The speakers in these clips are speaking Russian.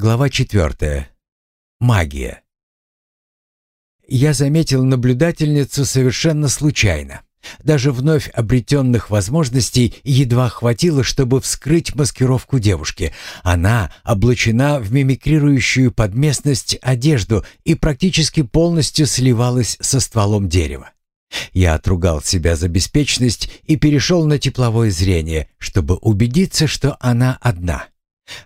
Глава четвертая. Магия. Я заметил наблюдательницу совершенно случайно. Даже вновь обретенных возможностей едва хватило, чтобы вскрыть маскировку девушки. Она облачена в мимикрирующую под местность одежду и практически полностью сливалась со стволом дерева. Я отругал себя за беспечность и перешел на тепловое зрение, чтобы убедиться, что она одна.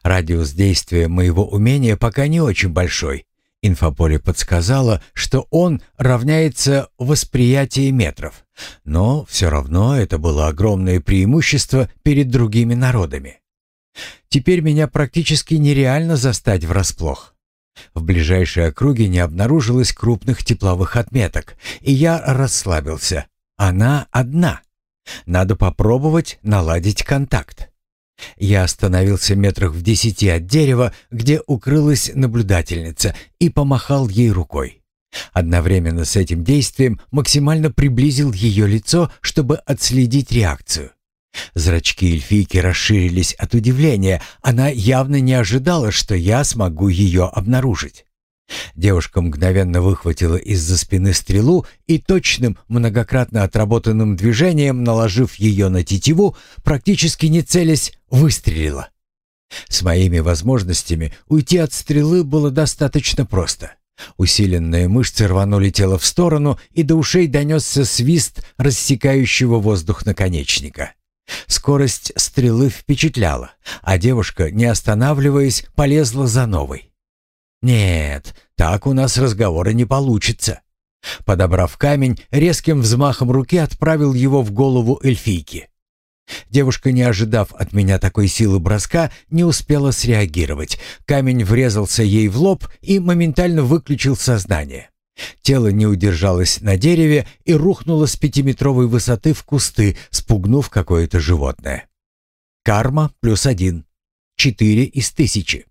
Радиус действия моего умения пока не очень большой. Инфополе подсказало, что он равняется восприятии метров. Но все равно это было огромное преимущество перед другими народами. Теперь меня практически нереально застать врасплох. В ближайшей округе не обнаружилось крупных тепловых отметок, и я расслабился. Она одна. Надо попробовать наладить контакт. Я остановился метрах в десяти от дерева, где укрылась наблюдательница, и помахал ей рукой. Одновременно с этим действием максимально приблизил ее лицо, чтобы отследить реакцию. Зрачки эльфийки расширились от удивления. Она явно не ожидала, что я смогу ее обнаружить. Девушка мгновенно выхватила из-за спины стрелу и точным, многократно отработанным движением, наложив ее на тетиву, практически не целясь, выстрелила. С моими возможностями уйти от стрелы было достаточно просто. Усиленные мышцы рванули тело в сторону, и до ушей донесся свист рассекающего воздух наконечника. Скорость стрелы впечатляла, а девушка, не останавливаясь, полезла за новой. «Нет, так у нас разговора не получится». Подобрав камень, резким взмахом руки отправил его в голову эльфийки. Девушка, не ожидав от меня такой силы броска, не успела среагировать. Камень врезался ей в лоб и моментально выключил сознание. Тело не удержалось на дереве и рухнуло с пятиметровой высоты в кусты, спугнув какое-то животное. Карма плюс один. Четыре из тысячи.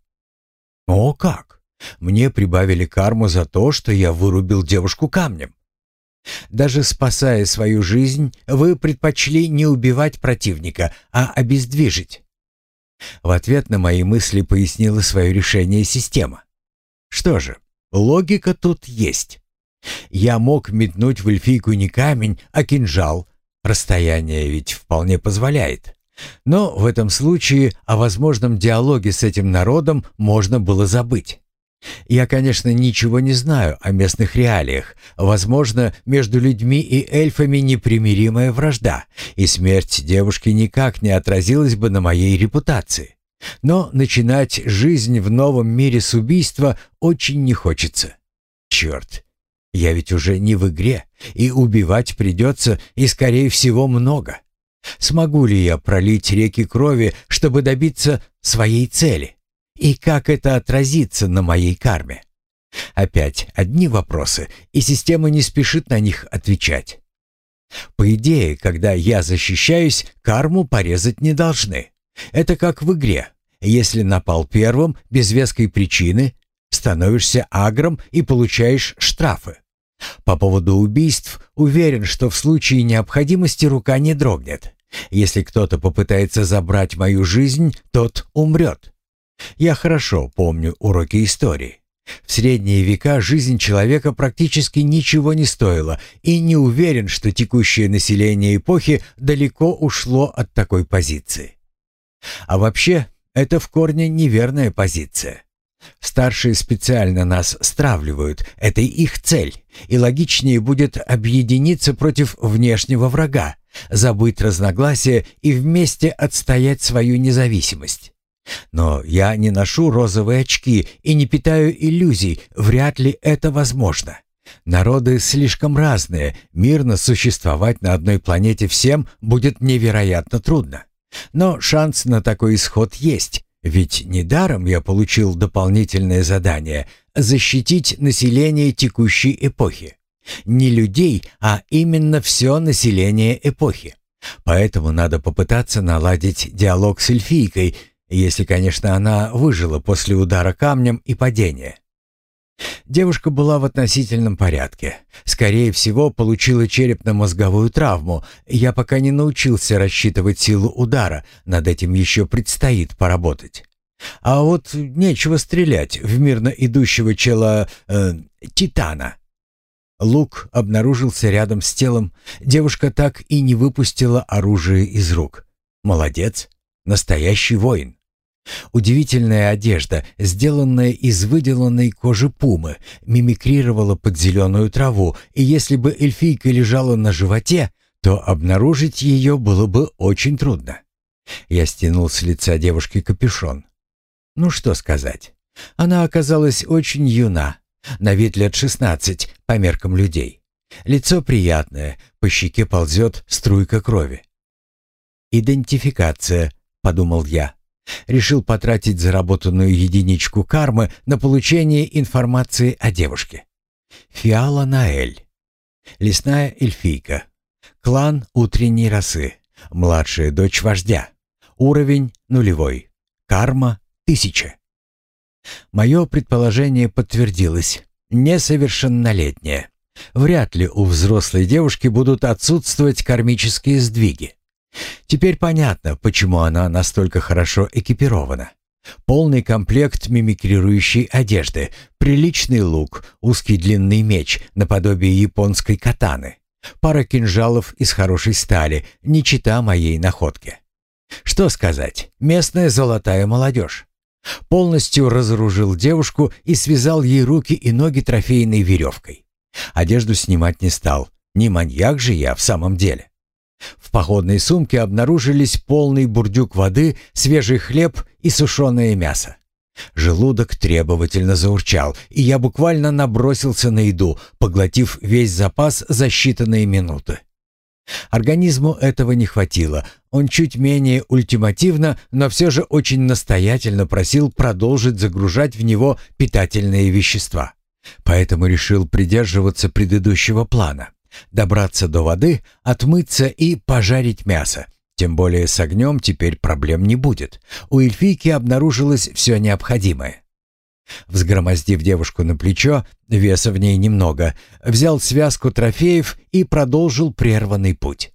О как! Мне прибавили карму за то, что я вырубил девушку камнем. Даже спасая свою жизнь, вы предпочли не убивать противника, а обездвижить. В ответ на мои мысли пояснила свое решение система. Что же, логика тут есть. Я мог метнуть в эльфийку не камень, а кинжал. Расстояние ведь вполне позволяет. Но в этом случае о возможном диалоге с этим народом можно было забыть. Я, конечно, ничего не знаю о местных реалиях. Возможно, между людьми и эльфами непримиримая вражда, и смерть девушки никак не отразилась бы на моей репутации. Но начинать жизнь в новом мире с убийства очень не хочется. Черт, я ведь уже не в игре, и убивать придется, и, скорее всего, много. Смогу ли я пролить реки крови, чтобы добиться своей цели? И как это отразится на моей карме? Опять одни вопросы, и система не спешит на них отвечать. По идее, когда я защищаюсь, карму порезать не должны. Это как в игре. Если напал первым, без веской причины, становишься агром и получаешь штрафы. По поводу убийств уверен, что в случае необходимости рука не дрогнет. Если кто-то попытается забрать мою жизнь, тот умрет. Я хорошо помню уроки истории. В средние века жизнь человека практически ничего не стоила, и не уверен, что текущее население эпохи далеко ушло от такой позиции. А вообще, это в корне неверная позиция. Старшие специально нас стравливают, это их цель, и логичнее будет объединиться против внешнего врага, забыть разногласия и вместе отстоять свою независимость. Но я не ношу розовые очки и не питаю иллюзий, вряд ли это возможно. Народы слишком разные, мирно существовать на одной планете всем будет невероятно трудно. Но шанс на такой исход есть, ведь недаром я получил дополнительное задание защитить население текущей эпохи. Не людей, а именно все население эпохи. Поэтому надо попытаться наладить диалог с эльфийкой, если, конечно, она выжила после удара камнем и падения. Девушка была в относительном порядке. Скорее всего, получила черепно-мозговую травму. Я пока не научился рассчитывать силу удара, над этим еще предстоит поработать. А вот нечего стрелять в мирно идущего чела э, Титана. Лук обнаружился рядом с телом. Девушка так и не выпустила оружие из рук. Молодец, настоящий воин. Удивительная одежда, сделанная из выделанной кожи пумы, мимикрировала под зеленую траву, и если бы эльфийка лежала на животе, то обнаружить ее было бы очень трудно. Я стянул с лица девушки капюшон. Ну что сказать. Она оказалась очень юна, на вид лет шестнадцать по меркам людей. Лицо приятное, по щеке ползет струйка крови. «Идентификация», — подумал я. Решил потратить заработанную единичку кармы на получение информации о девушке. Фиала Наэль. Лесная эльфийка. Клан утренней росы. Младшая дочь вождя. Уровень нулевой. Карма тысяча. Мое предположение подтвердилось. Несовершеннолетняя. Вряд ли у взрослой девушки будут отсутствовать кармические сдвиги. Теперь понятно, почему она настолько хорошо экипирована. Полный комплект мимикрирующей одежды, приличный лук, узкий длинный меч наподобие японской катаны, пара кинжалов из хорошей стали, не чита моей находке. Что сказать, местная золотая молодежь. Полностью разоружил девушку и связал ей руки и ноги трофейной веревкой. Одежду снимать не стал, не маньяк же я в самом деле. В походной сумке обнаружились полный бурдюк воды, свежий хлеб и сушеное мясо. Желудок требовательно заурчал, и я буквально набросился на еду, поглотив весь запас за считанные минуты. Организму этого не хватило. Он чуть менее ультимативно, но все же очень настоятельно просил продолжить загружать в него питательные вещества. Поэтому решил придерживаться предыдущего плана. Добраться до воды, отмыться и пожарить мясо. Тем более с огнем теперь проблем не будет. У эльфийки обнаружилось все необходимое. Взгромоздив девушку на плечо, веса в ней немного, взял связку трофеев и продолжил прерванный путь.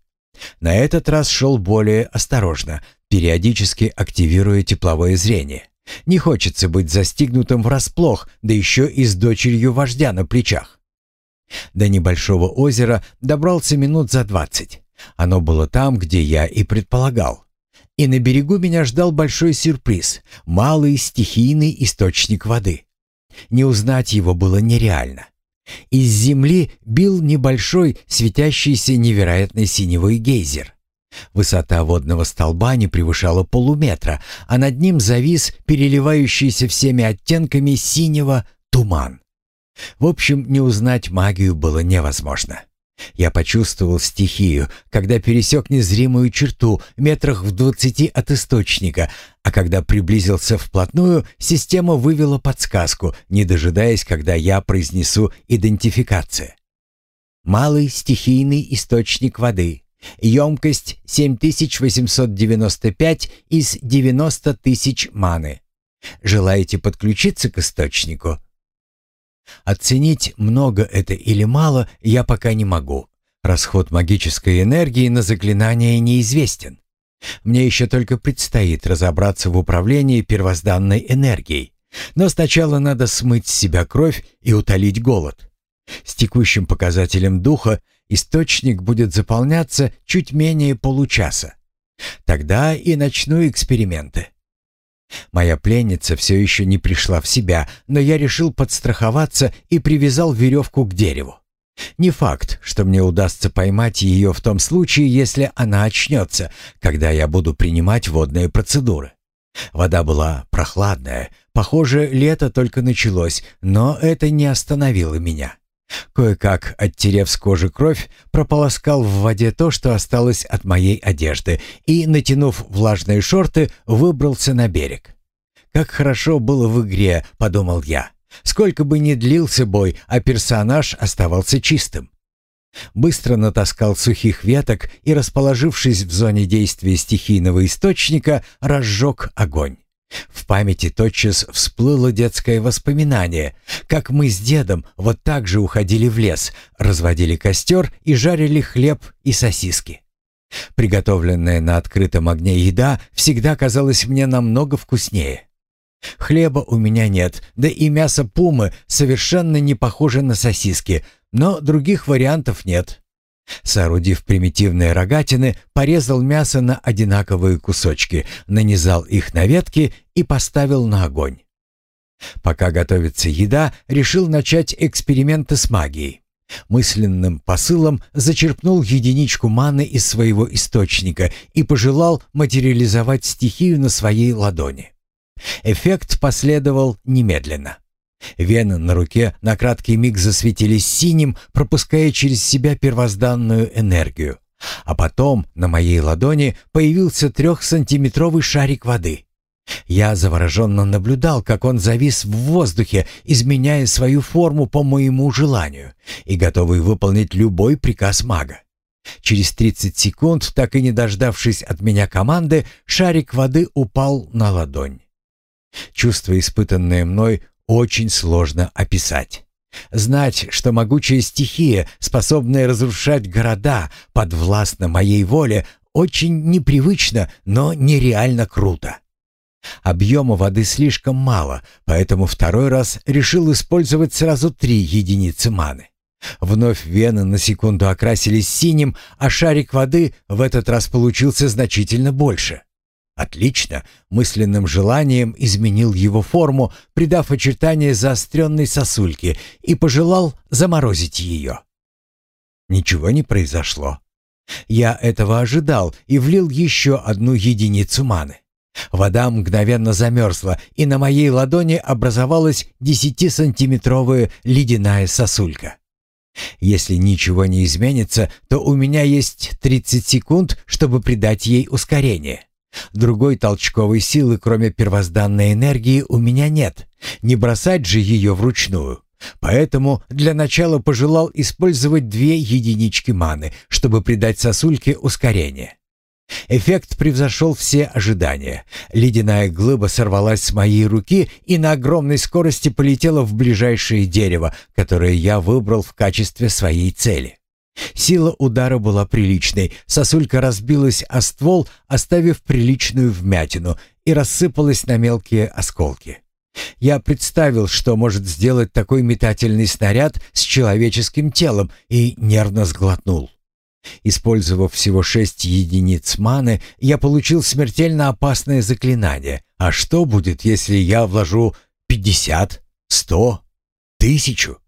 На этот раз шел более осторожно, периодически активируя тепловое зрение. Не хочется быть застигнутым врасплох, да еще и с дочерью вождя на плечах. До небольшого озера добрался минут за двадцать. Оно было там, где я и предполагал. И на берегу меня ждал большой сюрприз — малый стихийный источник воды. Не узнать его было нереально. Из земли бил небольшой, светящийся невероятной синевой гейзер. Высота водного столба не превышала полуметра, а над ним завис переливающийся всеми оттенками синего туман. В общем, не узнать магию было невозможно. Я почувствовал стихию, когда пересек незримую черту метрах в двадцати от источника, а когда приблизился вплотную, система вывела подсказку, не дожидаясь, когда я произнесу идентификация. Малый стихийный источник воды. Емкость 7895 из 90 тысяч маны. Желаете подключиться к источнику? Оценить, много это или мало, я пока не могу. Расход магической энергии на заклинание неизвестен. Мне еще только предстоит разобраться в управлении первозданной энергией. Но сначала надо смыть с себя кровь и утолить голод. С текущим показателем духа источник будет заполняться чуть менее получаса. Тогда и начну эксперименты. Моя пленница все еще не пришла в себя, но я решил подстраховаться и привязал веревку к дереву. Не факт, что мне удастся поймать ее в том случае, если она очнется, когда я буду принимать водные процедуры. Вода была прохладная, похоже, лето только началось, но это не остановило меня. Кое-как, оттерев с кожи кровь, прополоскал в воде то, что осталось от моей одежды, и, натянув влажные шорты, выбрался на берег. «Как хорошо было в игре», — подумал я. «Сколько бы ни длился бой, а персонаж оставался чистым». Быстро натаскал сухих веток и, расположившись в зоне действия стихийного источника, разжег огонь. В памяти тотчас всплыло детское воспоминание, как мы с дедом вот так же уходили в лес, разводили костер и жарили хлеб и сосиски. Приготовленная на открытом огне еда всегда казалась мне намного вкуснее. Хлеба у меня нет, да и мясо пумы совершенно не похоже на сосиски, но других вариантов нет. Соорудив примитивные рогатины, порезал мясо на одинаковые кусочки, нанизал их на ветки и поставил на огонь. Пока готовится еда, решил начать эксперименты с магией. Мысленным посылом зачерпнул единичку маны из своего источника и пожелал материализовать стихию на своей ладони. Эффект последовал немедленно. Вены на руке на краткий миг засветились синим, пропуская через себя первозданную энергию. А потом на моей ладони появился трехсантиметровый шарик воды. Я завороженно наблюдал, как он завис в воздухе, изменяя свою форму по моему желанию и готовый выполнить любой приказ мага. Через 30 секунд, так и не дождавшись от меня команды, шарик воды упал на ладонь. Чувство, испытанное мной, очень сложно описать. Знать, что могучая стихия, способная разрушать города, подвластна моей воле, очень непривычно, но нереально круто. Объема воды слишком мало, поэтому второй раз решил использовать сразу три единицы маны. Вновь вены на секунду окрасились синим, а шарик воды в этот раз получился значительно больше. Отлично, мысленным желанием изменил его форму, придав очертания заостренной сосульки и пожелал заморозить ее. Ничего не произошло. Я этого ожидал и влил еще одну единицу маны. Вода мгновенно замерзла, и на моей ладони образовалась десятисантиметровая ледяная сосулька. Если ничего не изменится, то у меня есть 30 секунд, чтобы придать ей ускорение. Другой толчковой силы, кроме первозданной энергии, у меня нет. Не бросать же ее вручную. Поэтому для начала пожелал использовать две единички маны, чтобы придать сосульке ускорение. Эффект превзошел все ожидания. Ледяная глыба сорвалась с моей руки и на огромной скорости полетела в ближайшее дерево, которое я выбрал в качестве своей цели. Сила удара была приличной, сосулька разбилась о ствол, оставив приличную вмятину, и рассыпалась на мелкие осколки. Я представил, что может сделать такой метательный снаряд с человеческим телом, и нервно сглотнул. Использовав всего шесть единиц маны, я получил смертельно опасное заклинание. А что будет, если я вложу пятьдесят, сто, тысячу?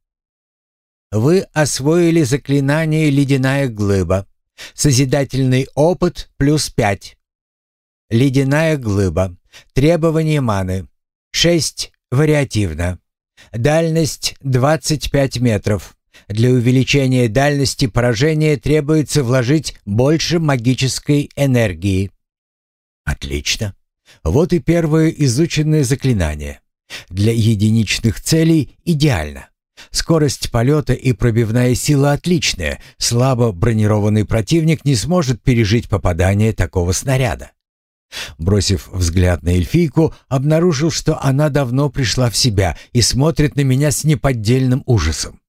Вы освоили заклинание «Ледяная глыба». Созидательный опыт плюс пять. Ледяная глыба. Требование маны. шесть Вариативно. Дальность 25 метров. Для увеличения дальности поражения требуется вложить больше магической энергии. Отлично. Вот и первое изученное заклинание. Для единичных целей идеально. Скорость полета и пробивная сила отличная. Слабо бронированный противник не сможет пережить попадание такого снаряда. Бросив взгляд на эльфийку, обнаружил, что она давно пришла в себя и смотрит на меня с неподдельным ужасом.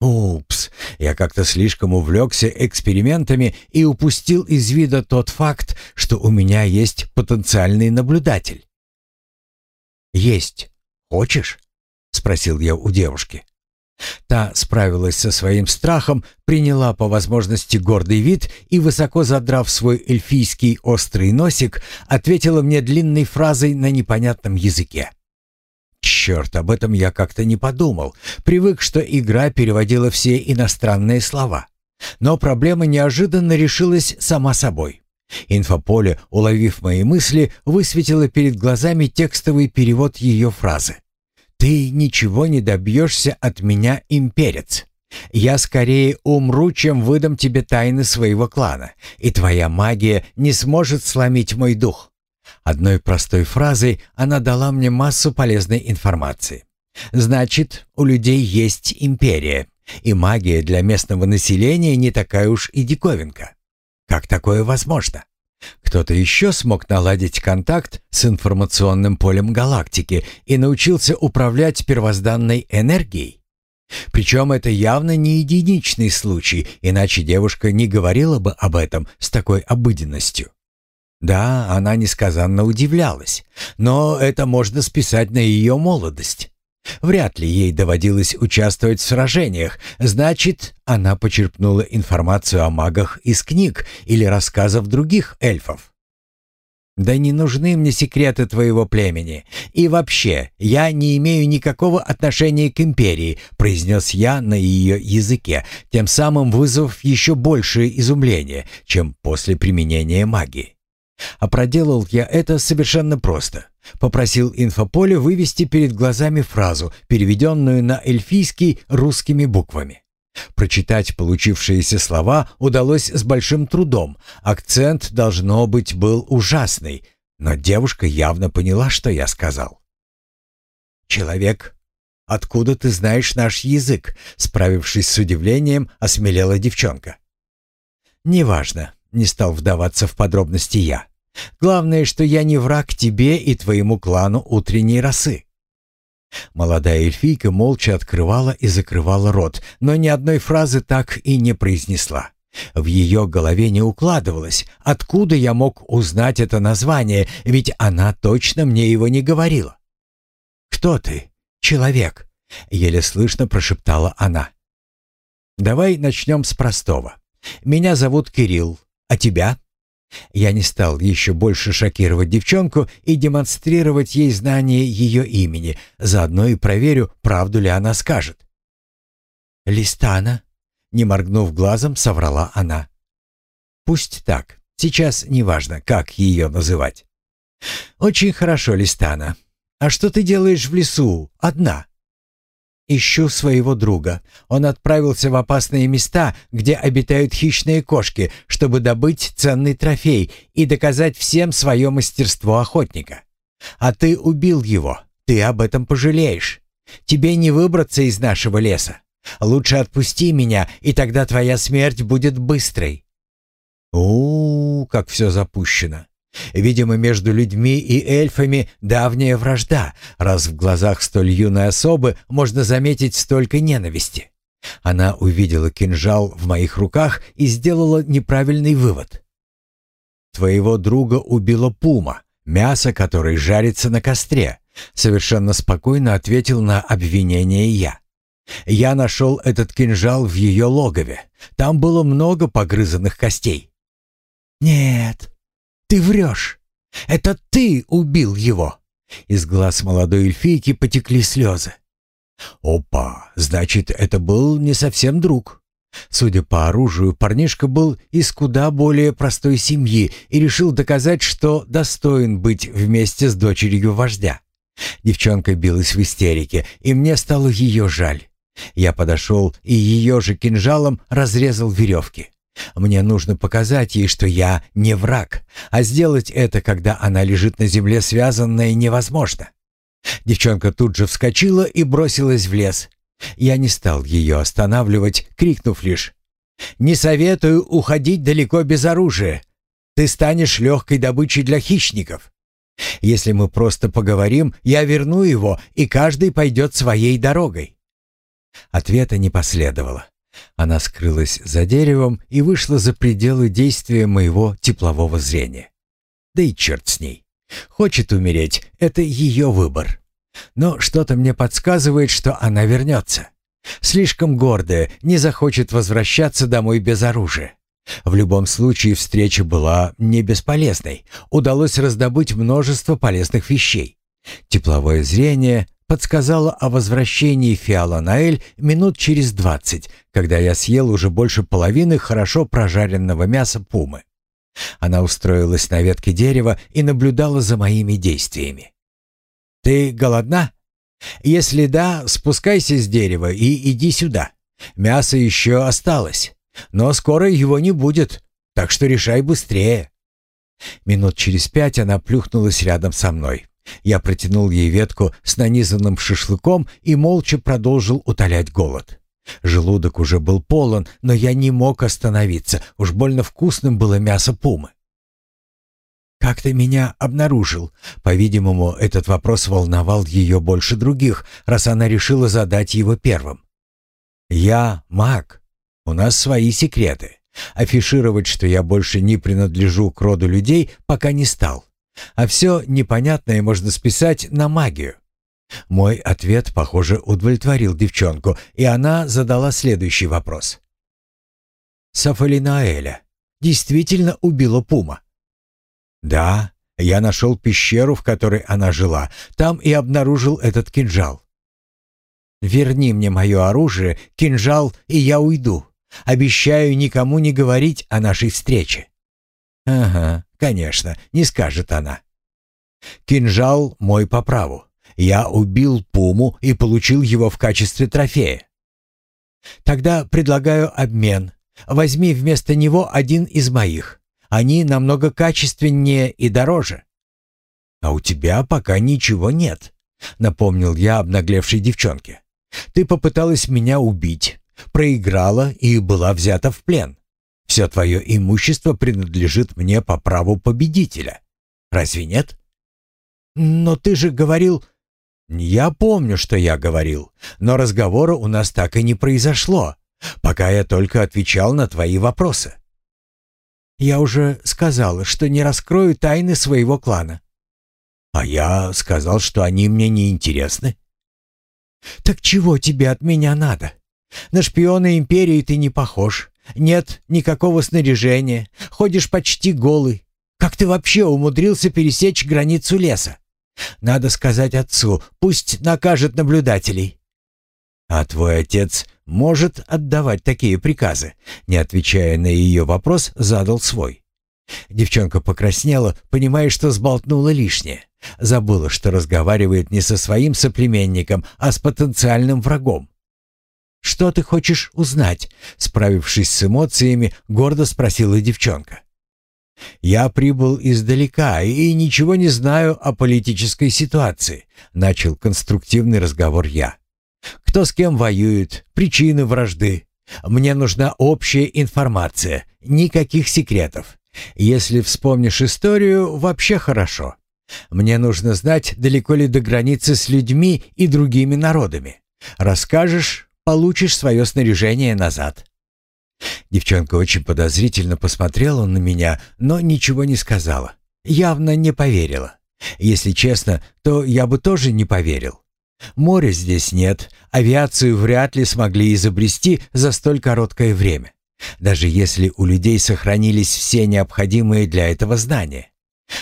Упс, я как-то слишком увлекся экспериментами и упустил из вида тот факт, что у меня есть потенциальный наблюдатель. «Есть. Хочешь?» — спросил я у девушки. Та справилась со своим страхом, приняла по возможности гордый вид и, высоко задрав свой эльфийский острый носик, ответила мне длинной фразой на непонятном языке. Черт, об этом я как-то не подумал. Привык, что игра переводила все иностранные слова. Но проблема неожиданно решилась сама собой. Инфополе, уловив мои мысли, высветило перед глазами текстовый перевод ее фразы. «Ты ничего не добьешься от меня, имперец. Я скорее умру, чем выдам тебе тайны своего клана, и твоя магия не сможет сломить мой дух. Одной простой фразой она дала мне массу полезной информации. Значит, у людей есть империя, и магия для местного населения не такая уж и диковинка. Как такое возможно? Кто-то еще смог наладить контакт с информационным полем галактики и научился управлять первозданной энергией? Причем это явно не единичный случай, иначе девушка не говорила бы об этом с такой обыденностью. Да, она несказанно удивлялась, но это можно списать на ее молодость. Вряд ли ей доводилось участвовать в сражениях, значит, она почерпнула информацию о магах из книг или рассказов других эльфов. «Да не нужны мне секреты твоего племени. И вообще, я не имею никакого отношения к империи», произнес я на ее языке, тем самым вызвав еще большее изумление, чем после применения магии. А проделал я это совершенно просто. Попросил инфополе вывести перед глазами фразу, переведенную на эльфийский русскими буквами. Прочитать получившиеся слова удалось с большим трудом. Акцент, должно быть, был ужасный, но девушка явно поняла, что я сказал. «Человек, откуда ты знаешь наш язык?» Справившись с удивлением, осмелела девчонка. «Неважно», — не стал вдаваться в подробности я. Главное, что я не враг тебе и твоему клану утренней росы». Молодая эльфийка молча открывала и закрывала рот, но ни одной фразы так и не произнесла. В ее голове не укладывалось, откуда я мог узнать это название, ведь она точно мне его не говорила. «Кто ты, человек?» — еле слышно прошептала она. «Давай начнем с простого. Меня зовут Кирилл, а тебя?» Я не стал еще больше шокировать девчонку и демонстрировать ей знание ее имени, заодно и проверю, правду ли она скажет. «Листана?» — не моргнув глазом, соврала она. «Пусть так. Сейчас неважно, как ее называть». «Очень хорошо, Листана. А что ты делаешь в лесу, одна?» Ищу своего друга. Он отправился в опасные места, где обитают хищные кошки, чтобы добыть ценный трофей и доказать всем свое мастерство охотника. А ты убил его. Ты об этом пожалеешь. Тебе не выбраться из нашего леса. Лучше отпусти меня, и тогда твоя смерть будет быстрой. У, -у, -у как все запущено. Видимо, между людьми и эльфами давняя вражда, раз в глазах столь юной особы можно заметить столько ненависти. Она увидела кинжал в моих руках и сделала неправильный вывод. «Твоего друга убила пума, мясо которой жарится на костре», совершенно спокойно ответил на обвинение я. «Я нашел этот кинжал в ее логове. Там было много погрызанных костей». «Нет, «Ты врешь! Это ты убил его!» Из глаз молодой эльфийки потекли слезы. «Опа! Значит, это был не совсем друг». Судя по оружию, парнишка был из куда более простой семьи и решил доказать, что достоин быть вместе с дочерью вождя. Девчонка билась в истерике, и мне стало ее жаль. Я подошел и ее же кинжалом разрезал веревки. Мне нужно показать ей, что я не враг, а сделать это, когда она лежит на земле связанная, невозможно. Девчонка тут же вскочила и бросилась в лес. Я не стал ее останавливать, крикнув лишь «Не советую уходить далеко без оружия. Ты станешь легкой добычей для хищников. Если мы просто поговорим, я верну его, и каждый пойдет своей дорогой». Ответа не последовало. Она скрылась за деревом и вышла за пределы действия моего теплового зрения. Да и черт с ней. Хочет умереть — это ее выбор. Но что-то мне подсказывает, что она вернется. Слишком гордая, не захочет возвращаться домой без оружия. В любом случае встреча была не бесполезной. Удалось раздобыть множество полезных вещей. Тепловое зрение, подсказала о возвращении Фиала-Наэль минут через двадцать, когда я съел уже больше половины хорошо прожаренного мяса пумы. Она устроилась на ветке дерева и наблюдала за моими действиями. «Ты голодна? Если да, спускайся с дерева и иди сюда. Мясо еще осталось, но скоро его не будет, так что решай быстрее». Минут через пять она плюхнулась рядом со мной. Я протянул ей ветку с нанизанным шашлыком и молча продолжил утолять голод. Желудок уже был полон, но я не мог остановиться, уж больно вкусным было мясо пумы. «Как ты меня обнаружил?» По-видимому, этот вопрос волновал ее больше других, раз она решила задать его первым. «Я маг. У нас свои секреты. Афишировать, что я больше не принадлежу к роду людей, пока не стал. А все непонятное можно списать на магию. Мой ответ, похоже, удовлетворил девчонку, и она задала следующий вопрос. «Сафалинаэля действительно убила Пума?» «Да, я нашел пещеру, в которой она жила. Там и обнаружил этот кинжал. Верни мне мое оружие, кинжал, и я уйду. Обещаю никому не говорить о нашей встрече». «Ага, конечно, не скажет она». «Кинжал мой по праву. Я убил Пуму и получил его в качестве трофея. Тогда предлагаю обмен. Возьми вместо него один из моих. Они намного качественнее и дороже». «А у тебя пока ничего нет», — напомнил я обнаглевшей девчонке. «Ты попыталась меня убить, проиграла и была взята в плен. Все твое имущество принадлежит мне по праву победителя. Разве нет?» «Но ты же говорил...» «Я помню, что я говорил, но разговора у нас так и не произошло, пока я только отвечал на твои вопросы». «Я уже сказала, что не раскрою тайны своего клана». «А я сказал, что они мне не интересны». «Так чего тебе от меня надо? На шпиона Империи ты не похож. Нет никакого снаряжения, ходишь почти голый. Как ты вообще умудрился пересечь границу леса? Надо сказать отцу, пусть накажет наблюдателей». «А твой отец может отдавать такие приказы?» Не отвечая на ее вопрос, задал свой. Девчонка покраснела, понимая, что сболтнула лишнее. Забыла, что разговаривает не со своим соплеменником, а с потенциальным врагом. «Что ты хочешь узнать?» Справившись с эмоциями, гордо спросила девчонка. «Я прибыл издалека и ничего не знаю о политической ситуации», — начал конструктивный разговор я. «Кто с кем воюет, причины вражды. Мне нужна общая информация, никаких секретов. Если вспомнишь историю, вообще хорошо. Мне нужно знать, далеко ли до границы с людьми и другими народами. Расскажешь, получишь свое снаряжение назад». Девчонка очень подозрительно посмотрела на меня, но ничего не сказала. Явно не поверила. Если честно, то я бы тоже не поверил. Моря здесь нет, авиацию вряд ли смогли изобрести за столь короткое время. Даже если у людей сохранились все необходимые для этого знания.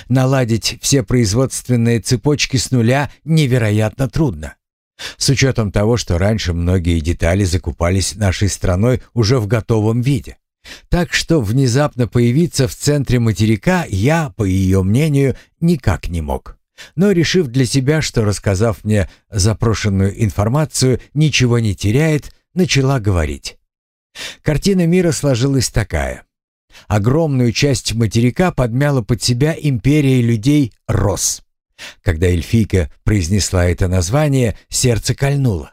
Наладить все производственные цепочки с нуля невероятно трудно. С учетом того, что раньше многие детали закупались нашей страной уже в готовом виде. Так что внезапно появиться в центре материка я, по ее мнению, никак не мог. Но решив для себя, что рассказав мне запрошенную информацию, ничего не теряет, начала говорить. Картина мира сложилась такая. Огромную часть материка подмяла под себя империя людей Рос. Когда эльфийка произнесла это название, сердце кольнуло.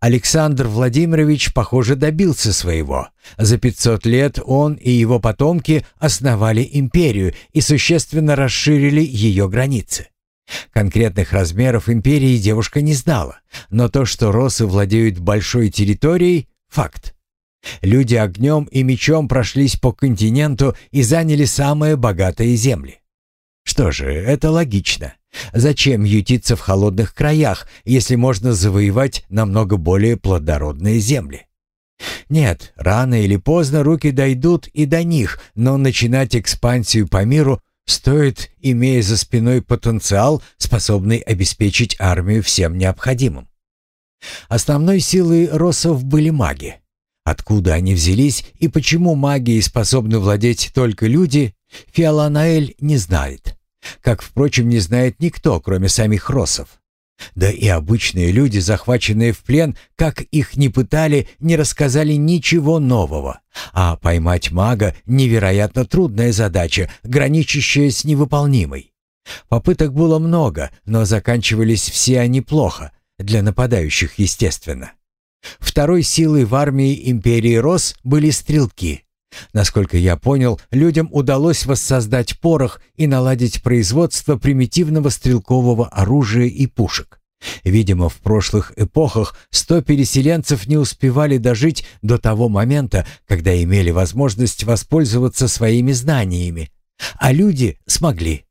Александр Владимирович, похоже, добился своего. За 500 лет он и его потомки основали империю и существенно расширили ее границы. Конкретных размеров империи девушка не знала, но то, что росы владеют большой территорией – факт. Люди огнем и мечом прошлись по континенту и заняли самые богатые земли. Что же, это логично. Зачем ютиться в холодных краях, если можно завоевать намного более плодородные земли? Нет, рано или поздно руки дойдут и до них, но начинать экспансию по миру стоит, имея за спиной потенциал, способный обеспечить армию всем необходимым. Основной силой росов были маги. Откуда они взялись и почему магией способны владеть только люди, Фиоланаэль не знает. Как, впрочем, не знает никто, кроме самих росов. Да и обычные люди, захваченные в плен, как их ни пытали, не рассказали ничего нового. А поймать мага — невероятно трудная задача, граничащая с невыполнимой. Попыток было много, но заканчивались все они плохо, для нападающих, естественно. Второй силой в армии империи Рос были стрелки. Насколько я понял, людям удалось воссоздать порох и наладить производство примитивного стрелкового оружия и пушек. Видимо, в прошлых эпохах сто переселенцев не успевали дожить до того момента, когда имели возможность воспользоваться своими знаниями, а люди смогли.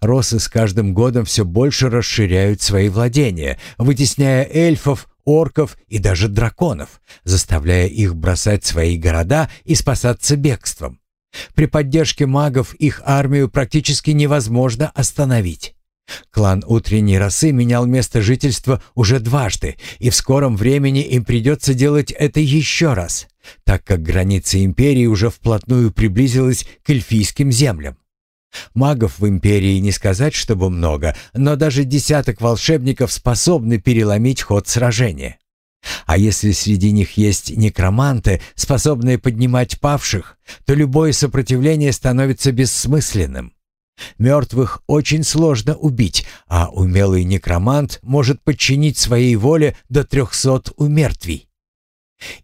Росы с каждым годом все больше расширяют свои владения, вытесняя эльфов, орков и даже драконов, заставляя их бросать свои города и спасаться бегством. При поддержке магов их армию практически невозможно остановить. Клан утренней росы менял место жительства уже дважды, и в скором времени им придется делать это еще раз, так как граница империи уже вплотную приблизилась к эльфийским землям. Магов в империи не сказать, чтобы много, но даже десяток волшебников способны переломить ход сражения. А если среди них есть некроманты, способные поднимать павших, то любое сопротивление становится бессмысленным. Мертвых очень сложно убить, а умелый некромант может подчинить своей воле до трехсот умертвий.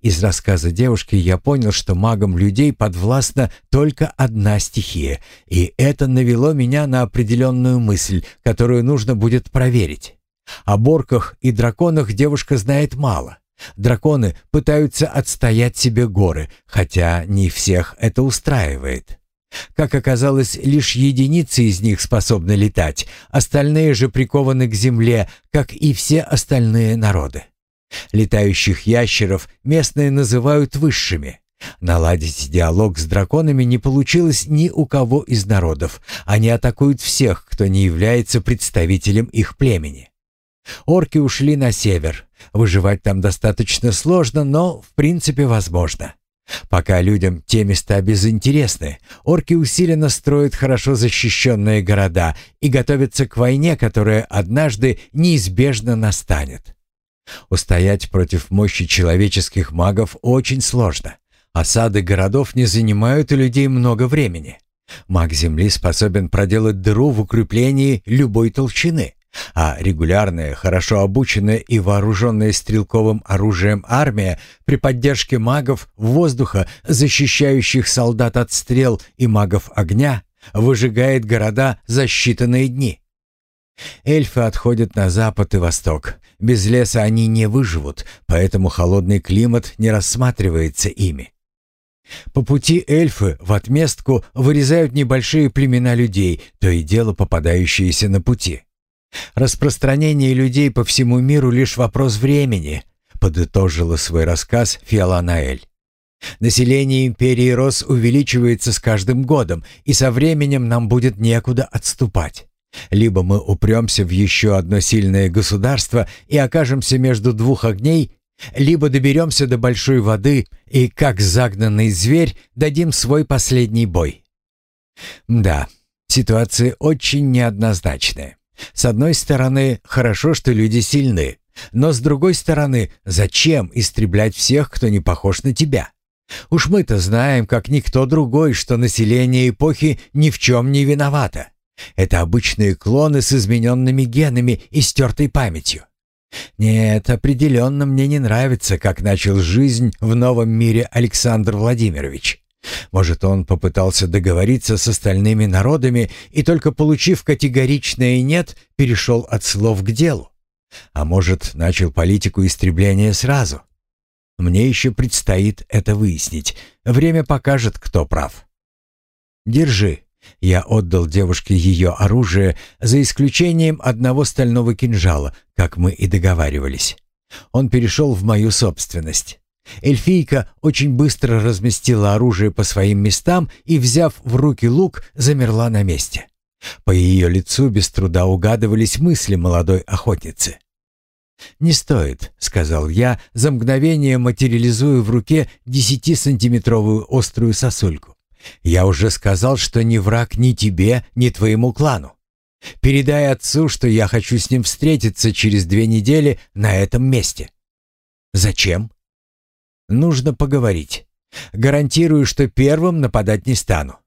Из рассказа девушки я понял, что магам людей подвластна только одна стихия, и это навело меня на определенную мысль, которую нужно будет проверить. О борках и драконах девушка знает мало. Драконы пытаются отстоять себе горы, хотя не всех это устраивает. Как оказалось, лишь единицы из них способны летать, остальные же прикованы к земле, как и все остальные народы. Летающих ящеров местные называют высшими. Наладить диалог с драконами не получилось ни у кого из народов. Они атакуют всех, кто не является представителем их племени. Орки ушли на север. Выживать там достаточно сложно, но в принципе возможно. Пока людям те места безинтересны, орки усиленно строят хорошо защищенные города и готовятся к войне, которая однажды неизбежно настанет. Устоять против мощи человеческих магов очень сложно. Осады городов не занимают у людей много времени. Маг Земли способен проделать дыру в укреплении любой толщины. А регулярная, хорошо обученная и вооруженная стрелковым оружием армия при поддержке магов воздуха, защищающих солдат от стрел и магов огня, выжигает города за считанные дни. Эльфы отходят на запад и восток. Без леса они не выживут, поэтому холодный климат не рассматривается ими. По пути эльфы в отместку вырезают небольшие племена людей, то и дело попадающиеся на пути. Распространение людей по всему миру лишь вопрос времени, подытожила свой рассказ Фиоланаэль. Население империи Рос увеличивается с каждым годом, и со временем нам будет некуда отступать. Либо мы упремся в еще одно сильное государство и окажемся между двух огней, либо доберемся до большой воды и, как загнанный зверь, дадим свой последний бой. Да, ситуация очень неоднозначная. С одной стороны, хорошо, что люди сильны, но с другой стороны, зачем истреблять всех, кто не похож на тебя? Уж мы-то знаем, как никто другой, что население эпохи ни в чем не виновато. Это обычные клоны с измененными генами и стертой памятью. Нет, определенно мне не нравится, как начал жизнь в новом мире Александр Владимирович. Может, он попытался договориться с остальными народами и только получив категоричное «нет», перешел от слов к делу? А может, начал политику истребления сразу? Мне еще предстоит это выяснить. Время покажет, кто прав. Держи. Я отдал девушке ее оружие, за исключением одного стального кинжала, как мы и договаривались. Он перешел в мою собственность. Эльфийка очень быстро разместила оружие по своим местам и, взяв в руки лук, замерла на месте. По ее лицу без труда угадывались мысли молодой охотницы. «Не стоит», — сказал я, за мгновение материализуя в руке десятисантиметровую острую сосульку. «Я уже сказал, что не враг ни тебе, ни твоему клану. Передай отцу, что я хочу с ним встретиться через две недели на этом месте». «Зачем?» Нужно поговорить. Гарантирую, что первым нападать не стану.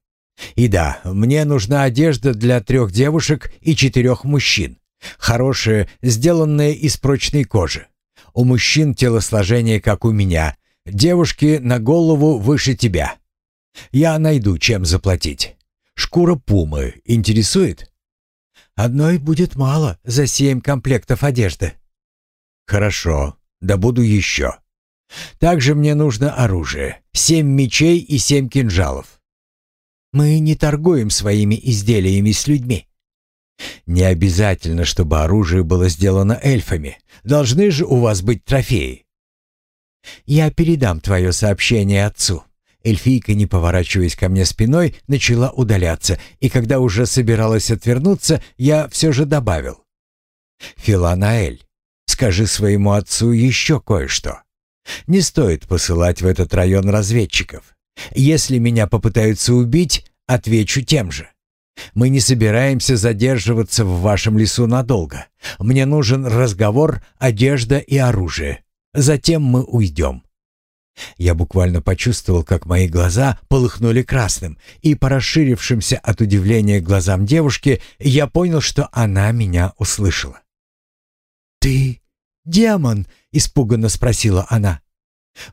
И да, мне нужна одежда для трех девушек и четырех мужчин. Хорошая, сделанная из прочной кожи. У мужчин телосложение, как у меня. Девушки на голову выше тебя. Я найду, чем заплатить. Шкура пумы интересует? Одной будет мало за семь комплектов одежды». «Хорошо, добуду еще. Также мне нужно оружие. Семь мечей и семь кинжалов. Мы не торгуем своими изделиями с людьми. Не обязательно, чтобы оружие было сделано эльфами. Должны же у вас быть трофеи. Я передам твое сообщение отцу. Эльфийка, не поворачиваясь ко мне спиной, начала удаляться, и когда уже собиралась отвернуться, я все же добавил. «Филанаэль, скажи своему отцу еще кое-что. Не стоит посылать в этот район разведчиков. Если меня попытаются убить, отвечу тем же. Мы не собираемся задерживаться в вашем лесу надолго. Мне нужен разговор, одежда и оружие. Затем мы уйдем». Я буквально почувствовал, как мои глаза полыхнули красным, и по расширившимся от удивления глазам девушки я понял, что она меня услышала. «Ты демон?» — испуганно спросила она.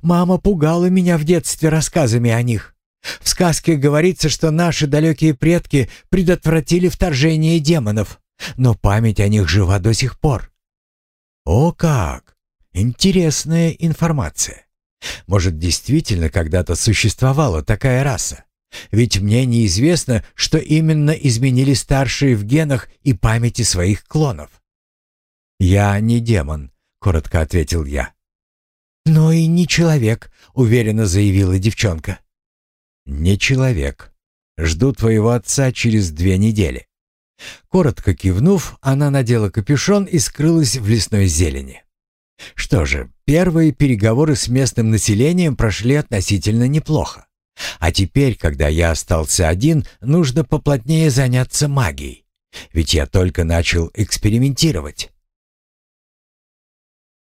«Мама пугала меня в детстве рассказами о них. В сказке говорится, что наши далекие предки предотвратили вторжение демонов, но память о них жива до сих пор. О как! Интересная информация. Может, действительно когда-то существовала такая раса? Ведь мне неизвестно, что именно изменили старшие в генах и памяти своих клонов. «Я не демон», — коротко ответил я. «Но и не человек», — уверенно заявила девчонка. «Не человек. Жду твоего отца через две недели». Коротко кивнув, она надела капюшон и скрылась в лесной зелени. Что же, первые переговоры с местным населением прошли относительно неплохо. А теперь, когда я остался один, нужно поплотнее заняться магией. Ведь я только начал экспериментировать.